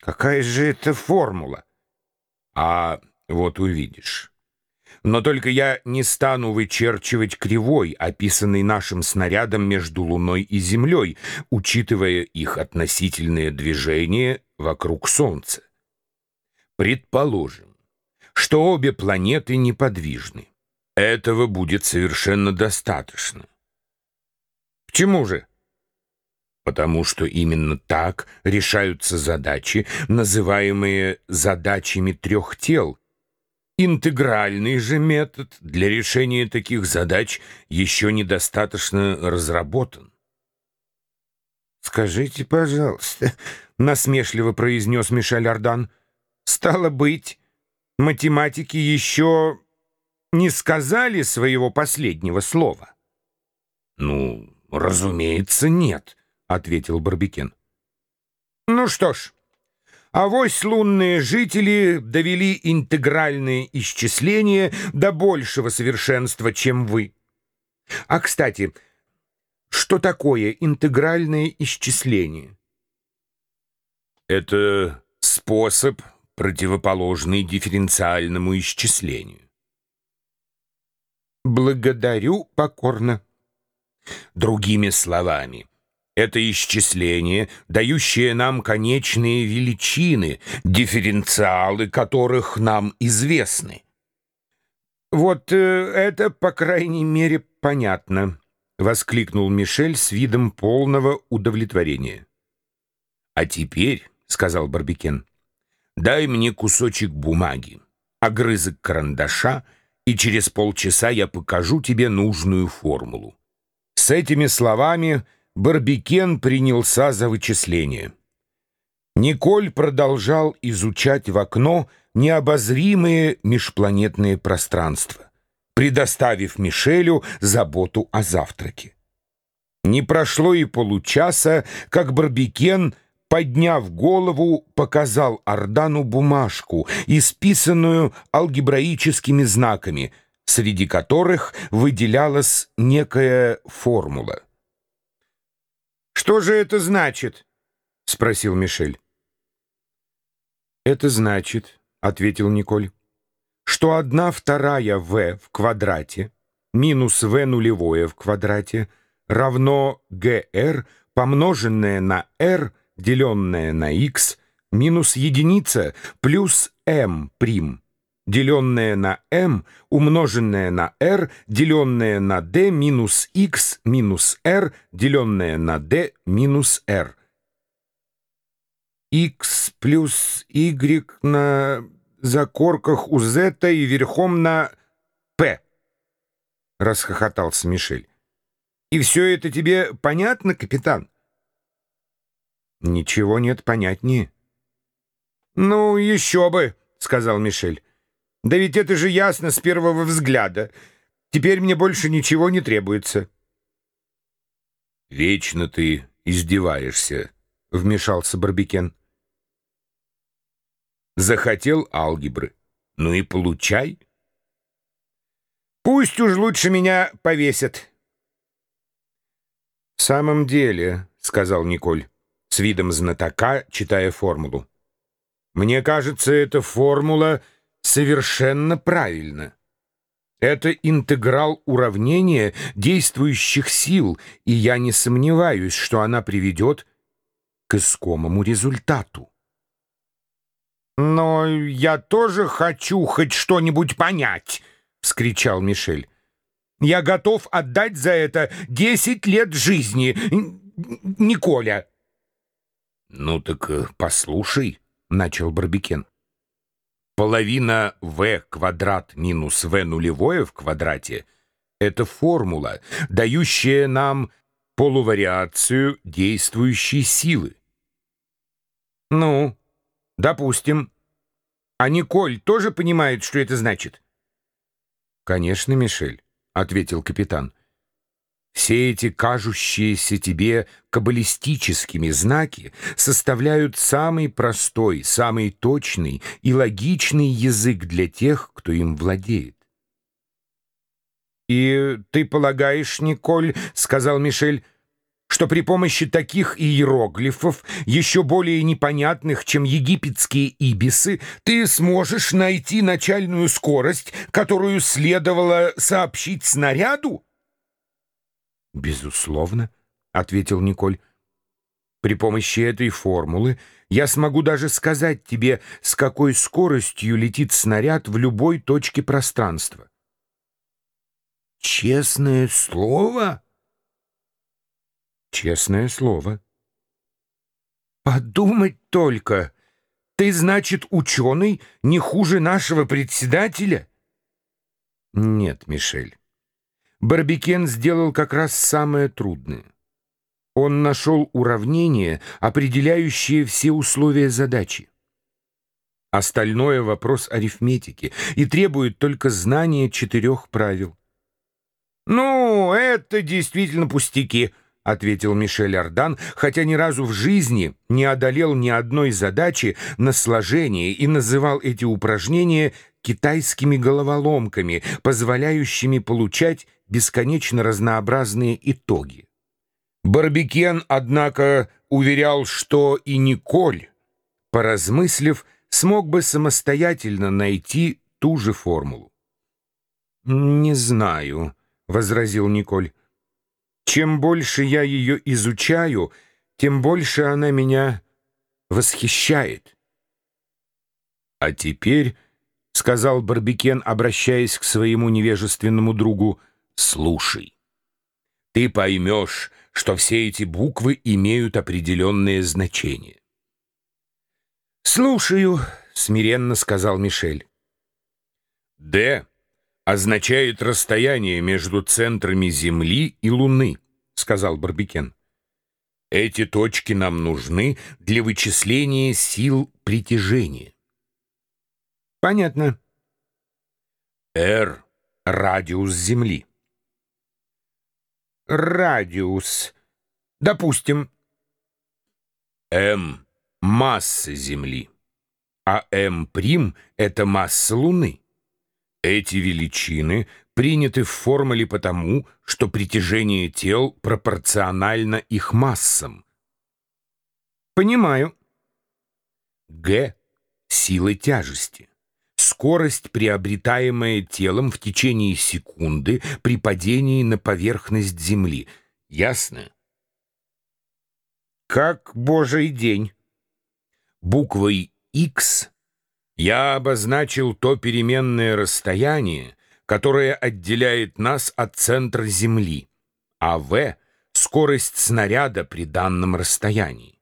Какая же это формула? А вот увидишь. Но только я не стану вычерчивать кривой, описанный нашим снарядом между Луной и Землей, учитывая их относительное движение вокруг Солнца. Предположим, что обе планеты неподвижны. Этого будет совершенно достаточно. Почему же? Потому что именно так решаются задачи, называемые задачами трех тел. Интегральный же метод для решения таких задач еще недостаточно разработан. «Скажите, пожалуйста», — насмешливо произнес Мишель Ардан, «стало быть, математики еще не сказали своего последнего слова?» «Ну, разумеется, нет», — ответил Барбикен. «Ну что ж, авось лунные жители довели интегральные исчисления до большего совершенства, чем вы. А, кстати, что такое интегральное исчисление?» «Это способ, противоположный дифференциальному исчислению». «Благодарю покорно». Другими словами, это исчисление, дающее нам конечные величины, дифференциалы которых нам известны. «Вот э, это, по крайней мере, понятно», — воскликнул Мишель с видом полного удовлетворения. «А теперь», — сказал Барбикен, — «дай мне кусочек бумаги, огрызок карандаша, и через полчаса я покажу тебе нужную формулу». С этими словами Барбикен принялся за вычисление. Николь продолжал изучать в окно необозримые межпланетные пространства, предоставив Мишелю заботу о завтраке. Не прошло и получаса, как Барбикен, подняв голову, показал Ордану бумажку, исписанную алгебраическими знаками, среди которых выделялась некая формула. «Что же это значит?» — спросил Мишель. «Это значит, — ответил Николь, — что одна вторая v в квадрате минус v нулевое в квадрате равно gr, помноженное на r, деленное на x, минус единица плюс m прим деленное на m, умноженное на r, деленное на d минус x минус r, деленное на d минус r. x плюс y на закорках у z и верхом на p, — расхохотался Мишель. И все это тебе понятно, капитан? Ничего нет понятнее. Ну, еще бы, — сказал Мишель. Да ведь это же ясно с первого взгляда. Теперь мне больше ничего не требуется. Вечно ты издеваешься, — вмешался Барбикен. Захотел алгебры. Ну и получай. Пусть уж лучше меня повесят. В самом деле, — сказал Николь, с видом знатока, читая формулу. Мне кажется, эта формула — совершенно правильно. Это интеграл уравнения действующих сил, и я не сомневаюсь, что она приведет к искомому результату. «Но я тоже хочу хоть что-нибудь понять!» — вскричал Мишель. «Я готов отдать за это десять лет жизни, Николя!» «Ну так э, послушай», — начал Барбикен. Половина v квадрат минус v нулевое в квадрате — это формула, дающая нам полувариацию действующей силы. Ну, допустим. А Николь тоже понимает, что это значит? Конечно, Мишель, — ответил капитан. Все эти кажущиеся тебе каббалистическими знаки составляют самый простой, самый точный и логичный язык для тех, кто им владеет. «И ты полагаешь, Николь, — сказал Мишель, что при помощи таких иероглифов, еще более непонятных, чем египетские ибисы, ты сможешь найти начальную скорость, которую следовало сообщить снаряду? «Безусловно», — ответил Николь. «При помощи этой формулы я смогу даже сказать тебе, с какой скоростью летит снаряд в любой точке пространства». «Честное слово?» Честное слово. Подумать только! Ты, значит, ученый не хуже нашего председателя? Нет, Мишель. Барбикен сделал как раз самое трудное. Он нашел уравнение, определяющее все условия задачи. Остальное — вопрос арифметики и требует только знания четырех правил. «Ну, это действительно пустяки», — ответил Мишель Ардан, хотя ни разу в жизни не одолел ни одной задачи на сложение и называл эти упражнения китайскими головоломками, позволяющими получать бесконечно разнообразные итоги. Барбикен, однако, уверял, что и Николь, поразмыслив, смог бы самостоятельно найти ту же формулу. «Не знаю», — возразил Николь. Чем больше я ее изучаю, тем больше она меня восхищает. «А теперь», — сказал Барбикен, обращаясь к своему невежественному другу, — «слушай. Ты поймешь, что все эти буквы имеют определенное значение». «Слушаю», — смиренно сказал Мишель. «Д» означает расстояние между центрами Земли и Луны», — сказал Барбикен. «Эти точки нам нужны для вычисления сил притяжения». «Понятно». «Р» — радиус Земли. «Радиус. Допустим». «М» — масса Земли, а «М' — это масса Луны. Эти величины приняты в формуле потому, что притяжение тел пропорционально их массам. Понимаю. Г — сила тяжести. Скорость, приобретаемая телом в течение секунды при падении на поверхность Земли. Ясно? Как божий день. Буквой X я обозначил то переменное расстояние, которое отделяет нас от центра Земли, а v — скорость снаряда при данном расстоянии.